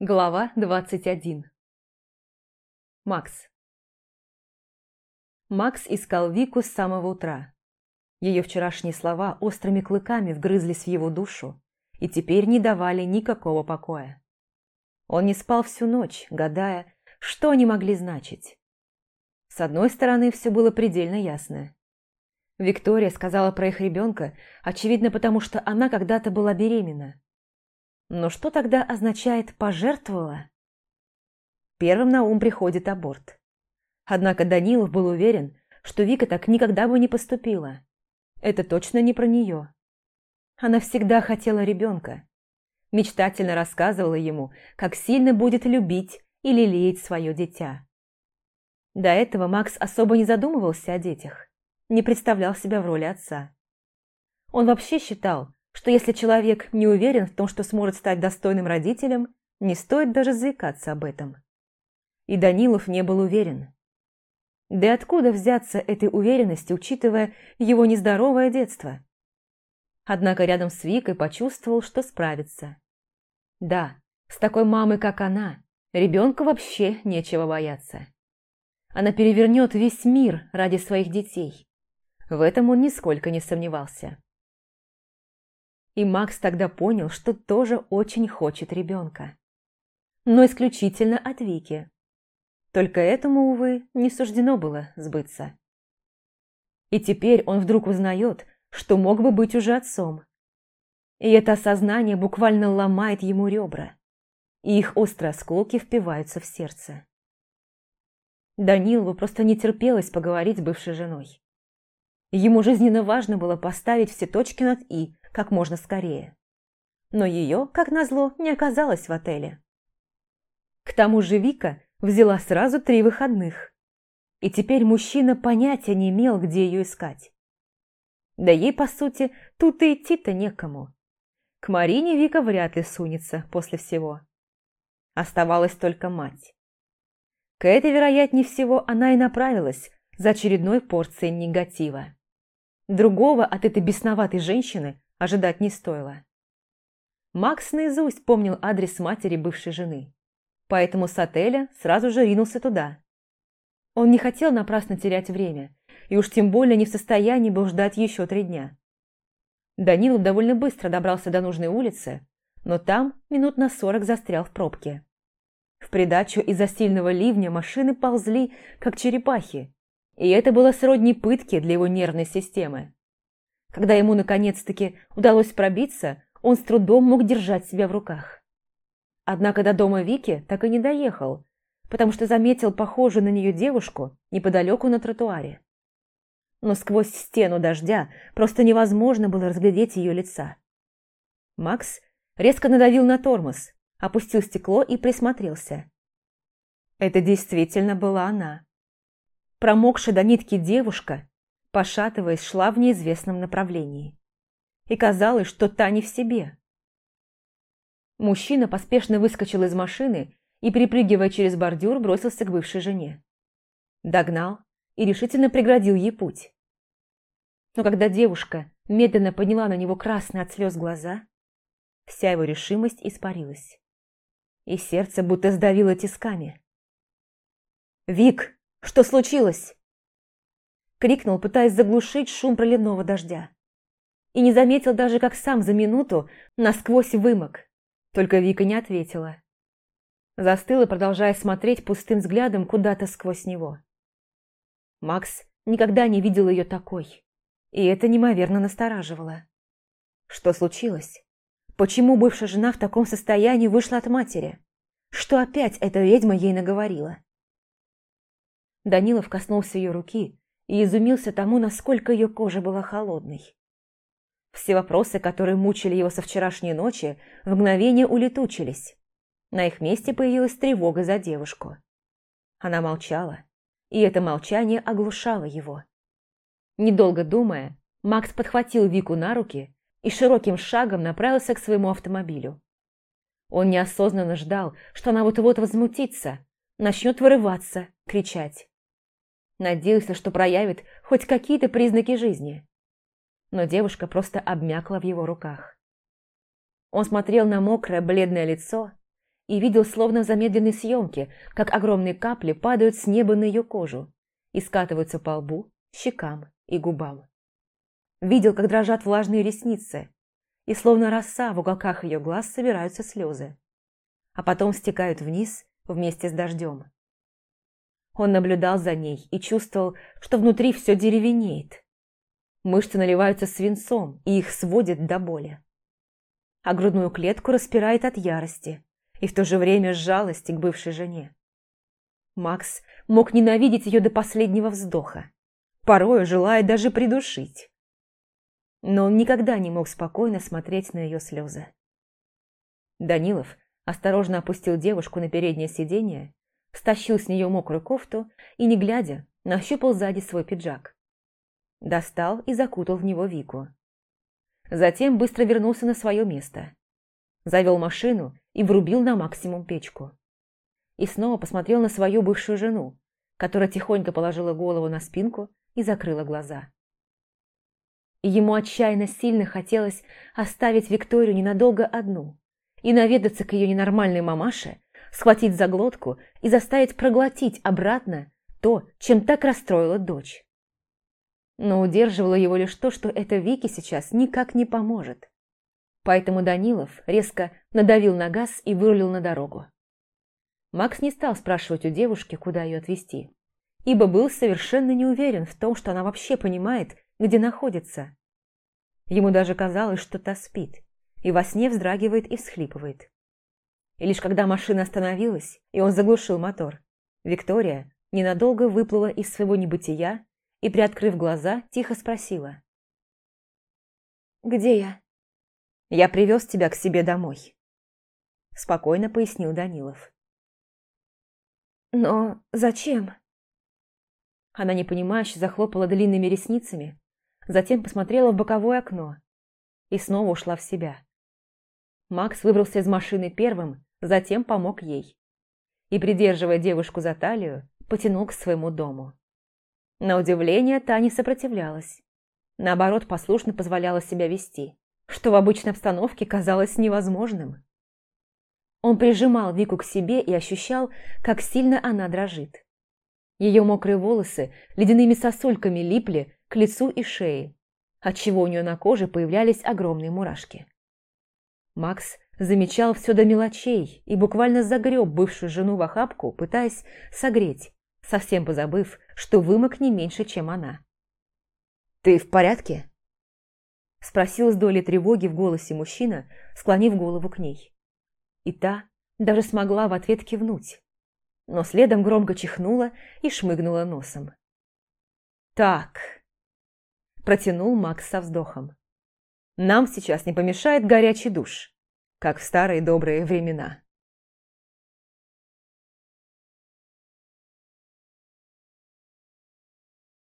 Глава 21 Макс Макс искал Вику с самого утра. Ее вчерашние слова острыми клыками вгрызлись в его душу и теперь не давали никакого покоя. Он не спал всю ночь, гадая, что они могли значить. С одной стороны, все было предельно ясно. Виктория сказала про их ребенка, очевидно, потому что она когда-то была беременна. Но что тогда означает «пожертвовала»? Первым на ум приходит аборт. Однако Данилов был уверен, что Вика так никогда бы не поступила. Это точно не про нее. Она всегда хотела ребенка. Мечтательно рассказывала ему, как сильно будет любить и лелеять свое дитя. До этого Макс особо не задумывался о детях, не представлял себя в роли отца. Он вообще считал, что если человек не уверен в том, что сможет стать достойным родителем, не стоит даже заикаться об этом. И Данилов не был уверен. Да и откуда взяться этой уверенности, учитывая его нездоровое детство? Однако рядом с Викой почувствовал, что справится. Да, с такой мамой, как она, ребенку вообще нечего бояться. Она перевернет весь мир ради своих детей. В этом он нисколько не сомневался. И Макс тогда понял, что тоже очень хочет ребенка. Но исключительно от Вики. Только этому, увы, не суждено было сбыться. И теперь он вдруг узнает, что мог бы быть уже отцом. И это осознание буквально ломает ему ребра, и их острые осколки впиваются в сердце. Данилову просто не терпелось поговорить с бывшей женой. Ему жизненно важно было поставить все точки над «и», как можно скорее. Но ее, как назло, не оказалось в отеле. К тому же Вика взяла сразу три выходных. И теперь мужчина понятия не имел, где ее искать. Да ей, по сути, тут и идти-то некому. К Марине Вика вряд ли сунется после всего. Оставалась только мать. К этой, вероятнее всего, она и направилась за очередной порцией негатива. Другого от этой бесноватой женщины ожидать не стоило. Макс наизусть помнил адрес матери бывшей жены, поэтому с отеля сразу же ринулся туда. Он не хотел напрасно терять время, и уж тем более не в состоянии был ждать еще три дня. Данилов довольно быстро добрался до нужной улицы, но там минут на сорок застрял в пробке. В придачу из-за сильного ливня машины ползли, как черепахи, и это было сродни пытки для его нервной системы. Когда ему наконец-таки удалось пробиться, он с трудом мог держать себя в руках. Однако до дома Вики так и не доехал, потому что заметил похожую на нее девушку неподалеку на тротуаре. Но сквозь стену дождя просто невозможно было разглядеть ее лица. Макс резко надавил на тормоз, опустил стекло и присмотрелся. Это действительно была она. Промокшая до нитки девушка пошатываясь, шла в неизвестном направлении. И казалось, что та не в себе. Мужчина поспешно выскочил из машины и, перепрыгивая через бордюр, бросился к бывшей жене. Догнал и решительно преградил ей путь. Но когда девушка медленно подняла на него красные от слез глаза, вся его решимость испарилась. И сердце будто сдавило тисками. «Вик, что случилось?» Крикнул, пытаясь заглушить шум проливного дождя. И не заметил даже, как сам за минуту насквозь вымок. Только Вика не ответила. Застыла, продолжая смотреть пустым взглядом куда-то сквозь него. Макс никогда не видел ее такой, и это неимоверно настораживало. Что случилось? Почему бывшая жена в таком состоянии вышла от матери? Что опять эта ведьма ей наговорила? Данилов коснулся ее руки, и изумился тому, насколько ее кожа была холодной. Все вопросы, которые мучили его со вчерашней ночи, в мгновение улетучились. На их месте появилась тревога за девушку. Она молчала, и это молчание оглушало его. Недолго думая, Макс подхватил Вику на руки и широким шагом направился к своему автомобилю. Он неосознанно ждал, что она вот-вот возмутится, начнет вырываться, кричать. Надеялся, что проявит хоть какие-то признаки жизни. Но девушка просто обмякла в его руках. Он смотрел на мокрое, бледное лицо, и видел словно в замедленной съемке, как огромные капли падают с неба на ее кожу и скатываются по лбу, щекам и губам. Видел, как дрожат влажные ресницы, и словно роса в уголках ее глаз собираются слезы, а потом стекают вниз вместе с дождем. Он наблюдал за ней и чувствовал, что внутри все деревенеет. Мышцы наливаются свинцом, и их сводит до боли. А грудную клетку распирает от ярости и в то же время жалости к бывшей жене. Макс мог ненавидеть ее до последнего вздоха, порою желая даже придушить. Но он никогда не мог спокойно смотреть на ее слезы. Данилов осторожно опустил девушку на переднее сиденье, стащил с нее мокрую кофту и, не глядя, нащупал сзади свой пиджак. Достал и закутал в него Вику. Затем быстро вернулся на свое место. Завел машину и врубил на максимум печку и снова посмотрел на свою бывшую жену, которая тихонько положила голову на спинку и закрыла глаза. ему отчаянно сильно хотелось оставить Викторию ненадолго одну и наведаться к ее ненормальной мамаше, схватить за глотку и заставить проглотить обратно то, чем так расстроила дочь. Но удерживало его лишь то, что это Вике сейчас никак не поможет. Поэтому Данилов резко надавил на газ и вырулил на дорогу. Макс не стал спрашивать у девушки, куда ее отвезти, ибо был совершенно не уверен в том, что она вообще понимает, где находится. Ему даже казалось, что та спит, и во сне вздрагивает и всхлипывает. И лишь когда машина остановилась, и он заглушил мотор, Виктория ненадолго выплыла из своего небытия и, приоткрыв глаза, тихо спросила. «Где я?» «Я привез тебя к себе домой», – спокойно пояснил Данилов. «Но зачем?» Она непонимающе захлопала длинными ресницами, затем посмотрела в боковое окно и снова ушла в себя. Макс выбрался из машины первым, затем помог ей. И, придерживая девушку за талию, потянул к своему дому. На удивление, та не сопротивлялась. Наоборот, послушно позволяла себя вести, что в обычной обстановке казалось невозможным. Он прижимал Вику к себе и ощущал, как сильно она дрожит. Ее мокрые волосы ледяными сосульками липли к лицу и шее, отчего у нее на коже появлялись огромные мурашки. Макс замечал все до мелочей и буквально загреб бывшую жену в охапку, пытаясь согреть, совсем позабыв, что вымок не меньше, чем она. «Ты в порядке?» Спросил с долей тревоги в голосе мужчина, склонив голову к ней и та даже смогла в ответ кивнуть, но следом громко чихнула и шмыгнула носом. «Так», – протянул Макс со вздохом, – «нам сейчас не помешает горячий душ, как в старые добрые времена».